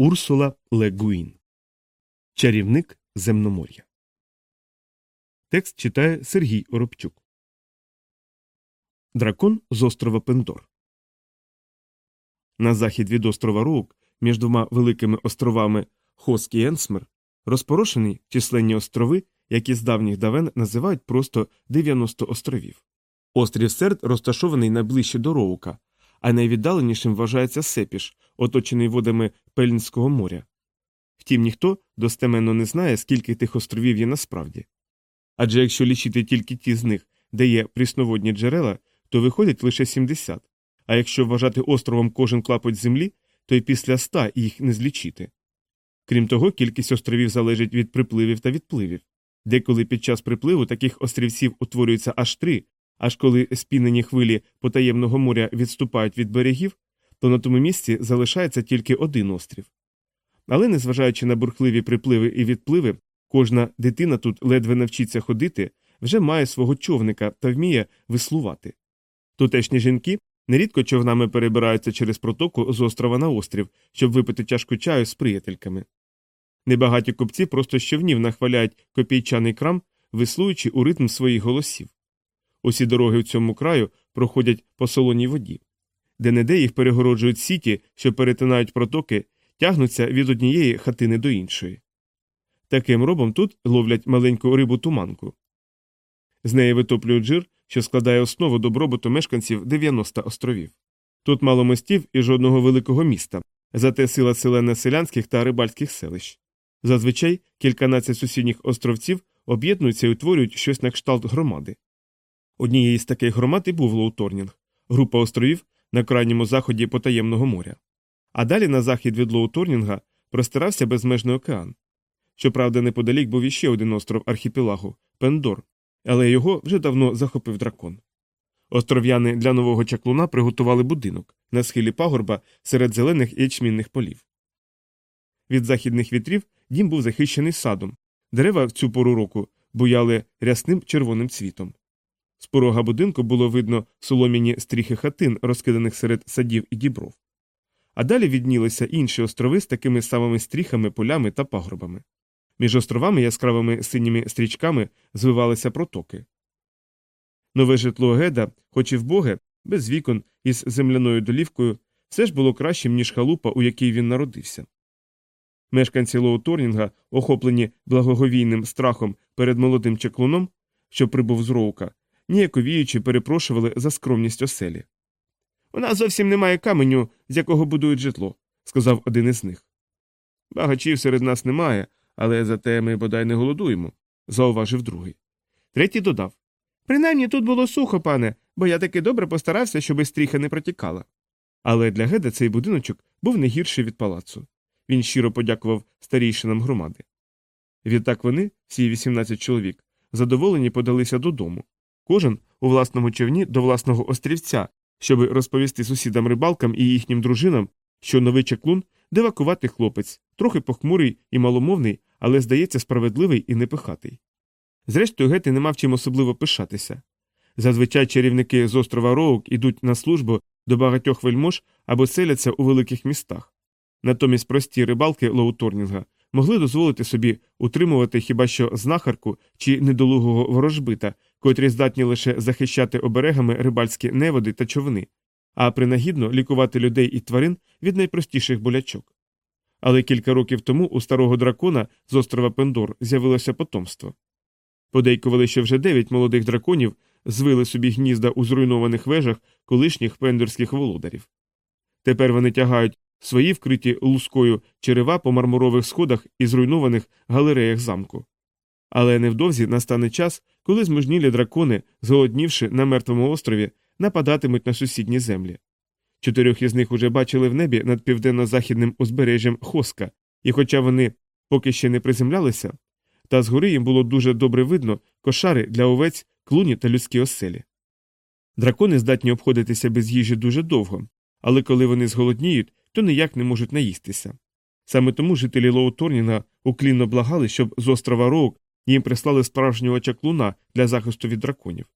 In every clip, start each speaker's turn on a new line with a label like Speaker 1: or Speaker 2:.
Speaker 1: Урсула Ле Гуїн. Чарівник Земномор'я. Текст читає Сергій Оробчук. Дракон з острова Пендор. На захід від острова Роук між двома великими островами Хоск і Енсмер розпорошені численні острови, які з давніх давен називають просто 90 островів. Острів Серд розташований найближче до Роука, а найвіддаленішим вважається Сепіш, оточений водами Пельнського моря. Втім, ніхто достеменно не знає, скільки тих островів є насправді. Адже якщо лічити тільки ті з них, де є прісноводні джерела, то виходить лише 70, а якщо вважати островом кожен клапоть землі, то й після ста їх не злічити. Крім того, кількість островів залежить від припливів та відпливів. Деколи під час припливу таких острівців утворюється аж три, аж коли спінені хвилі потаємного моря відступають від берегів, то на тому місці залишається тільки один острів. Але, незважаючи на бурхливі припливи і відпливи, кожна дитина тут ледве навчиться ходити, вже має свого човника та вміє веслувати. Тутешні жінки нерідко човнами перебираються через протоку з острова на острів, щоб випити чашку чаю з приятельками. Небагаті купці просто щовнів нахваляють копійчаний крам, веслуючи у ритм своїх голосів. Усі дороги в цьому краю проходять по солоній воді. Де неде їх перегороджують сіті, що перетинають протоки, тягнуться від однієї хатини до іншої. Таким робом тут ловлять маленьку рибу туманку. З неї витоплюють жир, що складає основу добробуту мешканців 90 островів. Тут мало мостів і жодного великого міста, зате сила селена селянських та рибальських селищ. Зазвичай кільканадцять сусідніх островців об'єднуються і утворюють щось на кшталт громади. Однією з таких громад і був Лоуторнінг, група островів на крайньому заході потаємного моря. А далі на захід від Лоуторнінга простирався безмежний океан. Щоправда, неподалік був іще один остров архіпелагу Пендор, але його вже давно захопив дракон. Остров'яни для нового чаклуна приготували будинок на схилі пагорба серед зелених ячмінних полів. Від західних вітрів дім був захищений садом, дерева в цю пору року буяли рясним червоним цвітом. З порога будинку було видно солом'яні стріхи хатин, розкиданих серед садів і дібров. А далі віднілися інші острови з такими самими стріхами, полями та пагорбами. Між островами яскравими синіми стрічками звивалися протоки. Нове житло Геда, хоч і вбоге, без вікон із земляною долівкою, все ж було кращим, ніж халупа, у якій він народився. Мешканці Лоуторнінга, охоплені благоговійним страхом перед молодим чеклуном, що прибув з роука, ніяковіючи перепрошували за скромність оселі. У нас зовсім немає каменю, з якого будують житло, сказав один із них. Багачів серед нас немає, але зате ми бодай не голодуємо, зауважив другий. Третій додав Принаймні тут було сухо, пане, бо я таки добре постарався, щоби стріха не протікала. Але для Геда цей будиночок був не гірший від палацу. Він щиро подякував старійшинам громади. Відтак вони, всі 18 чоловік, задоволені подалися додому, кожен у власному човні до власного острівця, щоби розповісти сусідам рибалкам і їхнім дружинам, що новий чаклун дивакуватий хлопець, трохи похмурий і маломовний, але, здається, справедливий і непихатий. Зрештою, Гети не мав чим особливо пишатися. Зазвичай чарівники з острова Роук ідуть на службу до багатьох вельмож або селяться у великих містах. Натомість прості рибалки Лоуторнінга могли дозволити собі утримувати хіба що знахарку чи недолугого ворожбита, котрі здатні лише захищати оберегами рибальські неводи та човни, а принагідно лікувати людей і тварин від найпростіших болячок. Але кілька років тому у старого дракона з острова Пендор з'явилося потомство. Подейкували, що вже дев'ять молодих драконів звили собі гнізда у зруйнованих вежах колишніх пендорських володарів. Тепер вони тягають свої вкриті лускою черева по мармурових сходах і зруйнованих галереях замку. Але невдовзі настане час, коли змужнілі дракони, зголоднівши на мертвому острові, нападатимуть на сусідні землі. Чотирьох із них уже бачили в небі над південно-західним узбережжям Хоска, і хоча вони поки ще не приземлялися, та згори їм було дуже добре видно кошари для овець, клуні та людські оселі. Дракони здатні обходитися без їжі дуже довго, але коли вони зголодніють, то ніяк не можуть наїстися. Саме тому жителі Лоуторніна уклінно благали, щоб з острова Роук їм прислали справжнього чаклуна для захисту від драконів.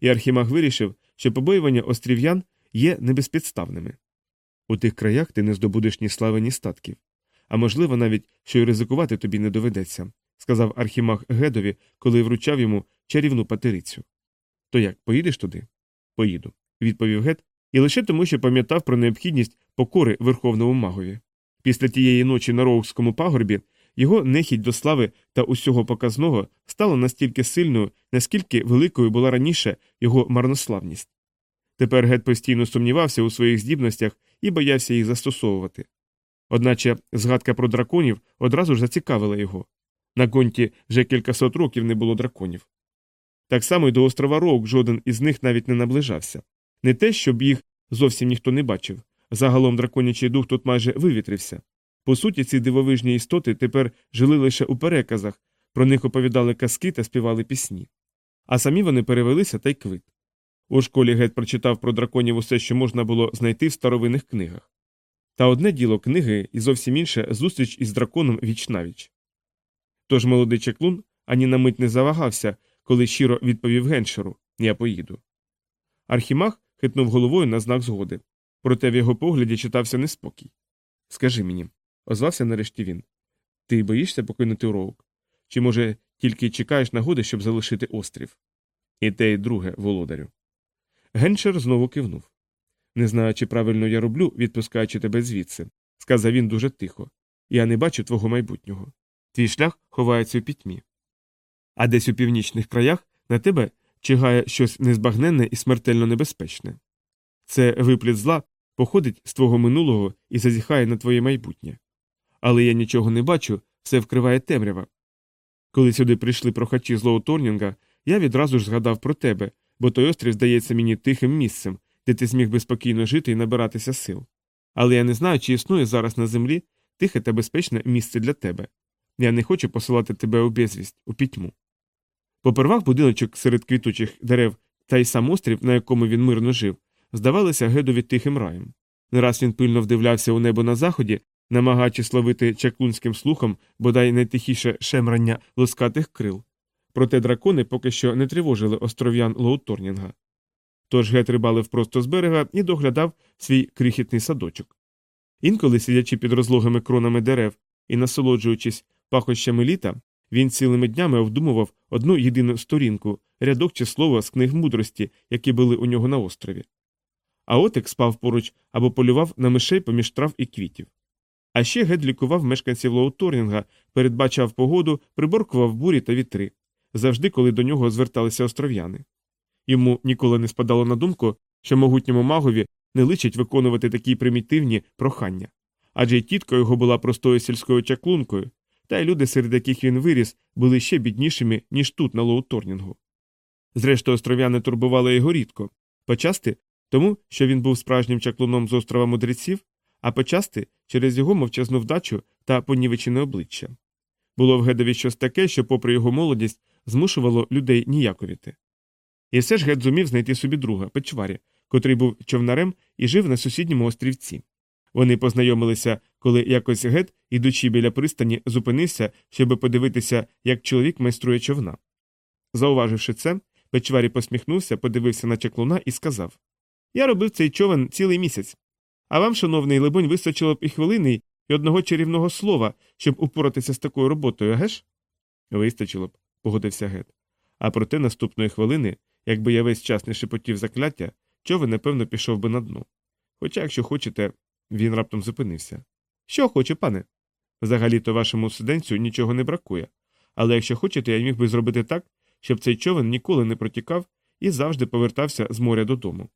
Speaker 1: І Архімаг вирішив, що побоювання острів'ян є небезпідставними. У тих краях ти не здобудеш ні слави, ні статків. а можливо, навіть що й ризикувати тобі не доведеться, сказав Архімаг Гедові, коли вручав йому чарівну патерицю. То як, поїдеш туди? Поїду, відповів Гет, і лише тому, що пам'ятав про необхідність покори верховному магові. Після тієї ночі на Роукському пагорбі його нехідь до слави та усього показного стала настільки сильною, наскільки великою була раніше його марнославність. Тепер Гет постійно сумнівався у своїх здібностях і боявся їх застосовувати. Одначе згадка про драконів одразу ж зацікавила його. На гонті вже кількасот років не було драконів. Так само й до острова Роук жоден із них навіть не наближався. Не те, щоб їх зовсім ніхто не бачив. Загалом драконячий дух тут майже вивітрився. По суті, ці дивовижні істоти тепер жили лише у переказах, про них оповідали казки та співали пісні. А самі вони перевелися та й квит. У школі Гет прочитав про драконів усе, що можна було знайти в старовинних книгах. Та одне діло книги і зовсім інше зустріч із драконом віч навіч. Тож молодий чеклун ані на мить не завагався, коли щиро відповів геншеру Я поїду. Архімаг хитнув головою на знак згоди, проте в його погляді читався неспокій. Скажи мені, озвався нарешті він. Ти боїшся покинути роук? Чи, може, тільки чекаєш нагоди, щоб залишити острів? І те, і друге, володарю. Геншер знову кивнув. Не знаю, чи правильно я роблю, відпускаючи тебе звідси, сказав він дуже тихо. Я не бачу твого майбутнього. Твій шлях ховається у пітьмі. А десь у північних краях на тебе чигає щось незбагненне і смертельно небезпечне. Це випліт зла походить з твого минулого і зазіхає на твоє майбутнє. Але я нічого не бачу, все вкриває темрява. Коли сюди прийшли прохачі злого Торнінга, я відразу ж згадав про тебе, бо той острів здається мені тихим місцем, де ти зміг би спокійно жити і набиратися сил. Але я не знаю, чи існує зараз на землі тихе та безпечне місце для тебе. Я не хочу посилати тебе у безвість, у пітьму. Попервах будиночок серед квітучих дерев та й сам острів, на якому він мирно жив, здавалися гедові тихим раєм. Не раз він пильно вдивлявся у небо на заході, намагаючись словити чаклунським слухом бодай найтихіше шемрання лускатих крил. Проте дракони поки що не тривожили остров'ян Лоуторнінга. Тож гет рибалив просто з берега і доглядав свій крихітний садочок. Інколи, сидячи під розлогими кронами дерев і насолоджуючись пахощами літа, він цілими днями обдумував одну єдину сторінку, рядок чи слово з книг мудрості, які були у нього на острові. А отик спав поруч або полював на мишей поміж трав і квітів. А ще гет лікував мешканців Лоуторнінга, передбачав погоду, приборкував бурі та вітри, завжди, коли до нього зверталися остров'яни. Йому ніколи не спадало на думку, що могутньому магові не личить виконувати такі примітивні прохання. Адже й тітка його була простою сільською чаклункою, та й люди, серед яких він виріс, були ще біднішими, ніж тут, на Лоуторнінгу. Зрештою, остров'яни турбували його рідко, почасти тому, що він був справжнім чаклуном з острова мудреців, а почасти через його мовчазну вдачу та понівечене обличчя. Було в Гедові щось таке, що, попри його молодість, змушувало людей ніяковіти. І все ж Гед зумів знайти собі друга, печварі, котрий був човнарем і жив на сусідньому острівці. Вони познайомилися, коли якось Гет, ідучи біля пристані, зупинився, щоб подивитися, як чоловік майструє човна. Зауваживши це, печварі посміхнувся, подивився на чаклуна і сказав Я робив цей човен цілий місяць. А вам, шановний, либонь, вистачило б і хвилини, і одного чарівного слова, щоб упоратися з такою роботою, геш? Вистачило б, погодився Гет. А проте наступної хвилини, якби я весь час не шепотів закляття, човен, напевно, пішов би на дно. Хоча, якщо хочете, він раптом зупинився. Що хочу, пане? Взагалі то вашому сиденцю нічого не бракує, але якщо хочете, я міг би зробити так, щоб цей човен ніколи не протікав і завжди повертався з моря додому.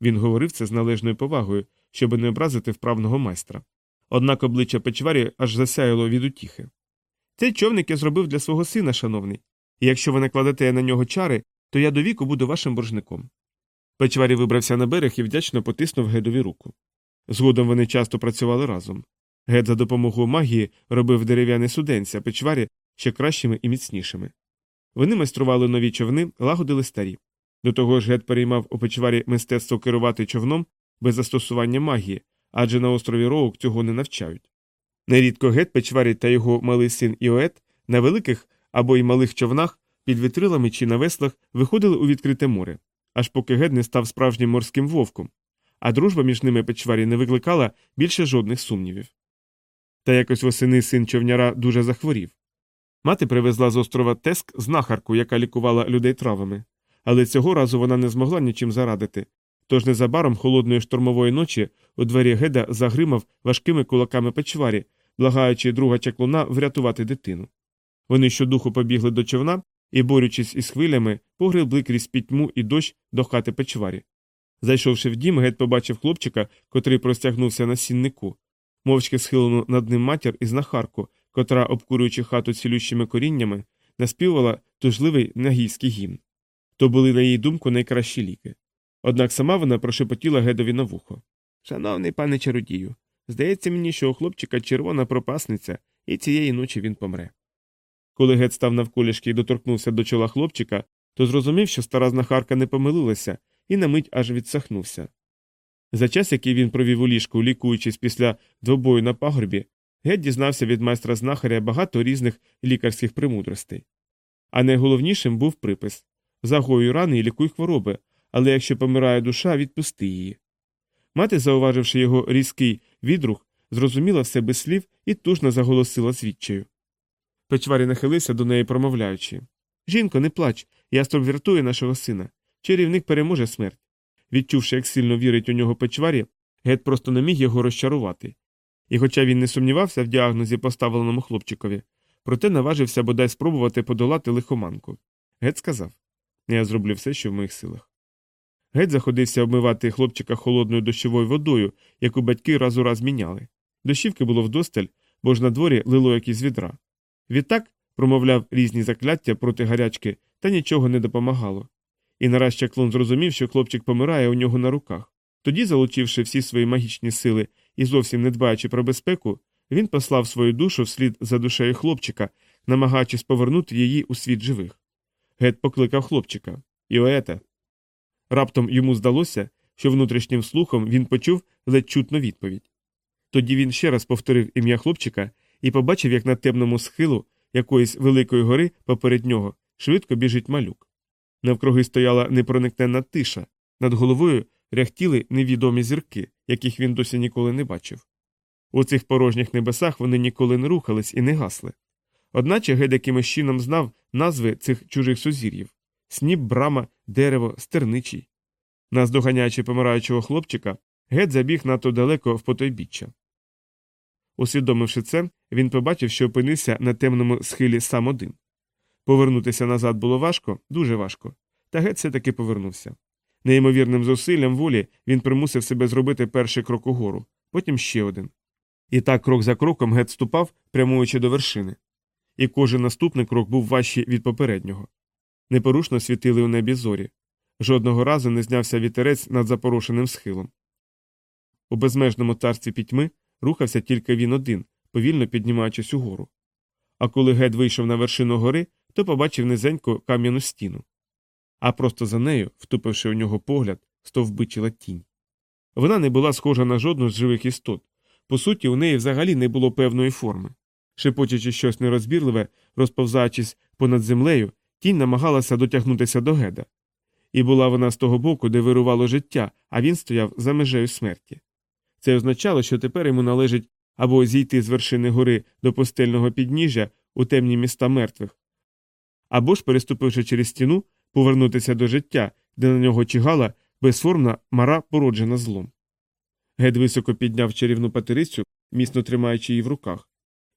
Speaker 1: Він говорив це з належною повагою, щоб не образити вправного майстра. Однак обличчя печварі аж засяяло від утіхи. Цей човник я зробив для свого сина, шановний, і якщо ви накладете на нього чари, то я до віку буду вашим боржником. Печварі вибрався на берег і вдячно потиснув гедові руку. Згодом вони часто працювали разом. Гед за допомогою магії робив дерев'яні суденця, печварі ще кращими і міцнішими. Вони майстрували нові човни, лагодили старі. До того ж, гет переймав у печварі мистецтво керувати човном без застосування магії, адже на острові Роук цього не навчають. Нерідко гет печварі та його малий син Іоет на великих або й малих човнах під вітрилами чи на веслах виходили у відкрите море, аж поки гет не став справжнім морським вовком, а дружба між ними печварі не викликала більше жодних сумнівів. Та якось восени син човняра дуже захворів. Мати привезла з острова Теск знахарку, яка лікувала людей травами, але цього разу вона не змогла нічим зарадити. Тож незабаром холодної штормової ночі у двері геда загримав важкими кулаками печварі, благаючи друга чаклуна врятувати дитину. Вони щодуху побігли до човна і, борючись із хвилями, погребли крізь пітьму і дощ до хати печварі. Зайшовши в дім, гет побачив хлопчика, котрий простягнувся на сіннику, мовчки схилену над ним матір і знахарку, котра, обкурюючи хату цілющими коріннями, наспівала тужливий нагійський гімн. То були, на її думку, найкращі ліки. Однак сама вона прошепотіла гедові на вухо. Шановний пане чародію, здається мені, що у хлопчика червона пропасниця, і цієї ночі він помре. Коли гет став навколішки і доторкнувся до чола хлопчика, то зрозумів, що стара знахарка не помилилася, і на мить аж відсахнувся. За час, який він провів у ліжку, лікуючись після двобою на пагорбі, гет дізнався від майстра знахаря багато різних лікарських премудростей. А найголовнішим був припис загою рани і лікуй хвороби, але якщо помирає душа, відпусти її. Мати, зауваживши його різкий відрух, зрозуміла все без слів і тужно заголосила звідчаю. Печварі нахилився до неї, промовляючи Жінко, не плач, яструб врятує нашого сина. Чарівник переможе смерть. Відчувши, як сильно вірить у нього печварі, гет просто не міг його розчарувати. І, хоча він не сумнівався в діагнозі, поставленому хлопчикові, проте наважився бодай спробувати подолати лихоманку. Гет сказав Я зроблю все, що в моїх силах. Гет заходився обмивати хлопчика холодною дощовою водою, яку батьки раз у раз міняли. Дощівки було вдосталь, бо ж на дворі лило як із відра. Відтак промовляв різні закляття проти гарячки, та нічого не допомагало. І нарешті клон зрозумів, що хлопчик помирає у нього на руках. Тоді, залучивши всі свої магічні сили і зовсім не дбаючи про безпеку, він послав свою душу вслід за душею хлопчика, намагаючись повернути її у світ живих. Гет покликав хлопчика Іоета. Раптом йому здалося, що внутрішнім слухом він почув ледь чутну відповідь. Тоді він ще раз повторив ім'я хлопчика і побачив, як на темному схилу якоїсь великої гори поперед нього швидко біжить малюк. Навкруги стояла непроникненна тиша, над головою ряхтіли невідомі зірки, яких він досі ніколи не бачив. У цих порожніх небесах вони ніколи не рухались і не гасли. Одначе гед якимось чином знав назви цих чужих сузір'їв сніп, брама, дерево, стерничий. Наздоганяючи помираючого хлопчика, гет забіг надто далеко в потойбіччя. Усвідомивши це, він побачив, що опинився на темному схилі сам один. Повернутися назад було важко, дуже важко, та гет все таки повернувся. Неймовірним зусиллям волі він примусив себе зробити перший крок угору, потім ще один. І так крок за кроком гет ступав, прямуючи до вершини. І кожен наступний крок був важчий від попереднього. Непорушно світили у небі зорі. Жодного разу не знявся вітерець над запорошеним схилом. У безмежному царстві пітьми рухався тільки він один, повільно піднімаючись угору. А коли гет вийшов на вершину гори, то побачив низеньку кам'яну стіну. А просто за нею, втупивши у нього погляд, стовбичила тінь. Вона не була схожа на жодну з живих істот. По суті, у неї взагалі не було певної форми. Шепочучи щось нерозбірливе, розповзаючись понад землею, тінь намагалася дотягнутися до геда. І була вона з того боку, де вирувало життя, а він стояв за межею смерті. Це означало, що тепер йому належить або зійти з вершини гори до пустельного підніжжя у темні міста мертвих, або ж, переступивши через стіну, повернутися до життя, де на нього чигала безформна мара, породжена злом. Гед високо підняв чарівну патерицю, міцно тримаючи її в руках,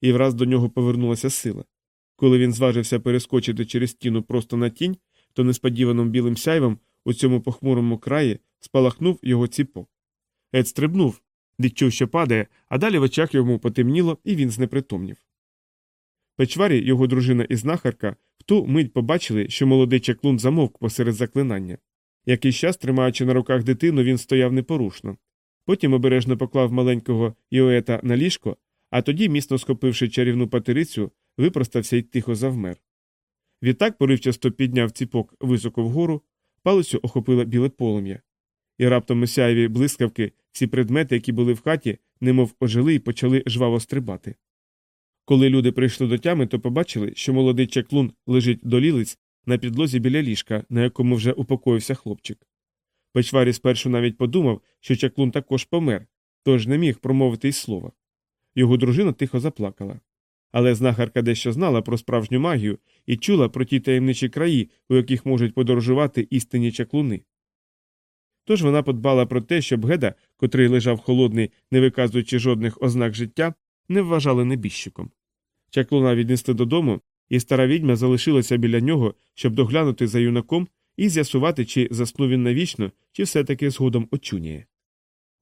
Speaker 1: і враз до нього повернулася сила. Коли він зважився перескочити через стіну просто на тінь, то несподіваним білим сяйвом у цьому похмурому краї спалахнув його ціпок. Ед стрибнув, відчув, що падає, а далі в очах йому потемніло, і він знепритомнів. Печварі, його дружина і знахарка, в ту мить побачили, що молодий чаклун замовк посеред заклинання. Якийсь час, тримаючи на руках дитину, він стояв непорушно. Потім обережно поклав маленького Іоета на ліжко, а тоді, міцно схопивши чарівну патерицю, випростався й тихо завмер. Відтак поривчасто підняв ціпок високо вгору, палицю охопило біле полум'я. І раптом у сяєві блискавки всі предмети, які були в хаті, немов ожили і почали жваво стрибати. Коли люди прийшли до тями, то побачили, що молодий чаклун лежить до лілиць на підлозі біля ліжка, на якому вже упокоївся хлопчик. Печварі спершу навіть подумав, що чаклун також помер, тож не міг промовити й слова. Його дружина тихо заплакала. Але знахарка дещо знала про справжню магію і чула про ті таємничі краї, у яких можуть подорожувати істинні чаклуни. Тож вона подбала про те, щоб Геда, котрий лежав холодний, не виказуючи жодних ознак життя, не вважали небіжчиком. Чаклуна віднесли додому, і стара відьма залишилася біля нього, щоб доглянути за юнаком і з'ясувати, чи заснув він навічно, чи все таки згодом очуняє.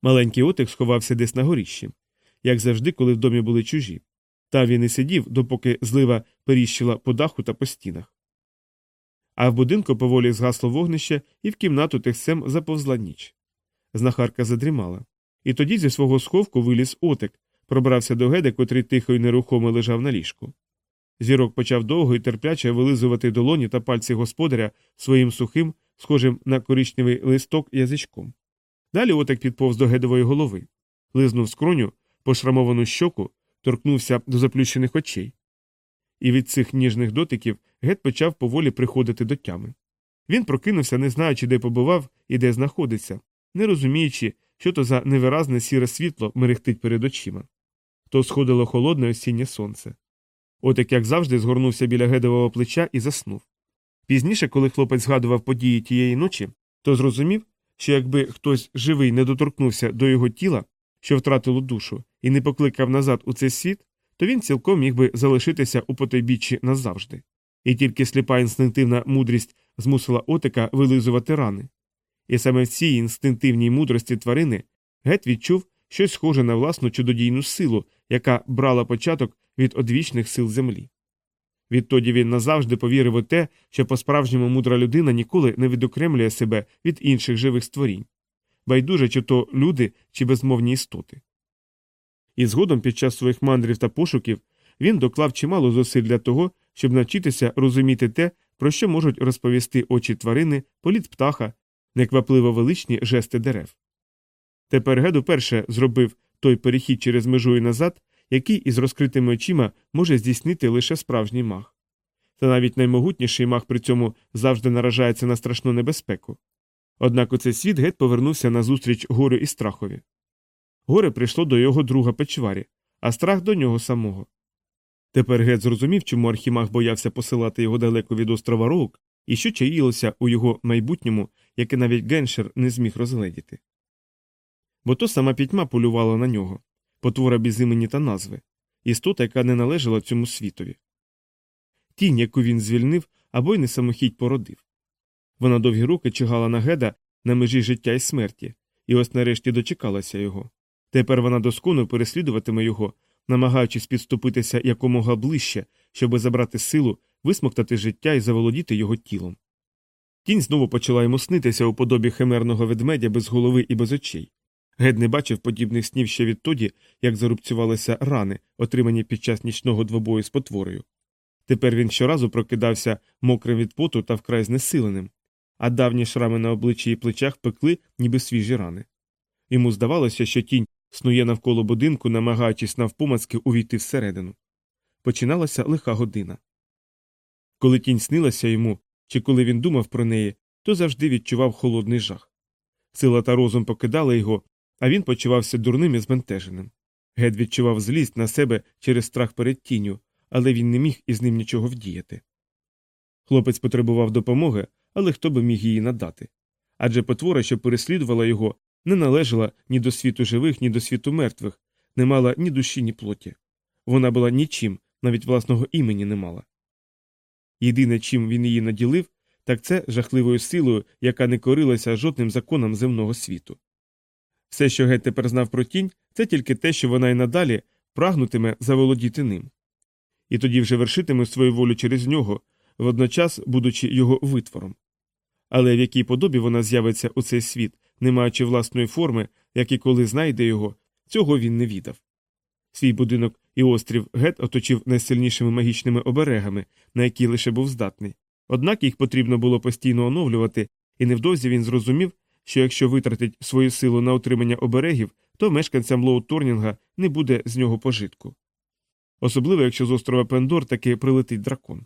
Speaker 1: Маленький отик сховався десь на горіщі, як завжди, коли в домі були чужі. Та він і сидів, допоки злива періщила по даху та по стінах. А в будинку поволі згасло вогнище, і в кімнату тихцем заповзла ніч. Знахарка задрімала. І тоді зі свого сховку виліз отик, пробрався до геди, котрий тихо й нерухомо лежав на ліжку. Зірок почав довго і терпляче вилизувати долоні та пальці господаря своїм сухим, схожим на коричневий листок язичком. Далі отик підповз до гедової голови, лизнув скроню, пошрамовану щоку, торкнувся до заплющених очей. І від цих ніжних дотиків гет почав поволі приходити до тями. Він прокинувся, не знаючи, де побував і де знаходиться, не розуміючи, що то за невиразне сіре світло мерехтить перед очима. То сходило холодне осіннє сонце. Отак, як завжди, згорнувся біля гедового плеча і заснув. Пізніше, коли хлопець згадував події тієї ночі, то зрозумів, що якби хтось живий не доторкнувся до його тіла, що втратило душу, і не покликав назад у цей світ, то він цілком міг би залишитися у потойбіччі назавжди. І тільки сліпа інстинктивна мудрість змусила отика вилизувати рани. І саме в цій інстинктивній мудрості тварини гет відчув щось схоже на власну чудодійну силу, яка брала початок від одвічних сил землі. Відтоді він назавжди повірив у те, що по-справжньому мудра людина ніколи не відокремлює себе від інших живих створінь, байдуже, чи то люди, чи безмовні істоти. І згодом під час своїх мандрів та пошуків він доклав чимало зусиль для того, щоб навчитися розуміти те, про що можуть розповісти очі тварини, політ птаха, неквапливо величні жести дерев. Тепер Гед уперше зробив той перехід через межу і назад, який із розкритими очима може здійснити лише справжній маг. Та навіть наймогутніший маг при цьому завжди наражається на страшну небезпеку. Однак у цей світ Гет повернувся назустріч горю і страхові. Горе прийшло до його друга печварі, а страх до нього самого. Тепер Гет зрозумів, чому архімаг боявся посилати його далеко від острова Роук і що чаїлося у його майбутньому, яке навіть Геншер не зміг розгледіти. Бо то сама пітьма полювала на нього, потвора без імені та назви, істота, яка не належала цьому світові. Тінь, яку він звільнив або й не самохідь породив. Вона довгі роки чигала на геда на межі життя і смерті, і ось нарешті дочекалася його. Тепер вона доскону переслідуватиме його, намагаючись підступитися якомога ближче, щоби забрати силу, висмоктати життя і заволодіти його тілом. Тінь знову почала йому снитися у подобі химерного ведмедя без голови і без очей. Гед не бачив подібних снів ще відтоді, як зарубцювалися рани, отримані під час нічного двобою з потворою. Тепер він щоразу прокидався мокрим від поту та вкрай знесиленим, а давні шрами на обличчі і плечах пекли, ніби свіжі рани. Йому здавалося, що тінь снує навколо будинку, намагаючись навпомацки увійти всередину. Починалася лиха година. Коли тінь снилася йому, чи коли він думав про неї, то завжди відчував холодний жах. Сила та розум покидали його, а він почувався дурним і збентеженим. Гед відчував злість на себе через страх перед тінню, але він не міг із ним нічого вдіяти. Хлопець потребував допомоги, але хто би міг її надати? Адже потвора, що переслідувала його, не належала ні до світу живих, ні до світу мертвих, не мала ні душі, ні плоті. Вона була нічим, навіть власного імені не мала. Єдине, чим він її наділив, так це жахливою силою, яка не корилася жодним законам земного світу. Все, що Гет тепер знав про тінь, це тільки те, що вона й надалі прагнутиме заволодіти ним. І тоді вже вершитиме свою волю через нього, водночас будучи його витвором. Але в якій подобі вона з'явиться у цей світ, не маючи власної форми, як і коли знайде його, цього він не відав. Свій будинок і острів Гет оточив найсильнішими магічними оберегами, на які лише був здатний. Однак їх потрібно було постійно оновлювати, і невдовзі він зрозумів, що якщо витратить свою силу на отримання оберегів, то мешканцям Лоу Торнінга не буде з нього пожитку. Особливо, якщо з острова Пендор таки прилетить дракон.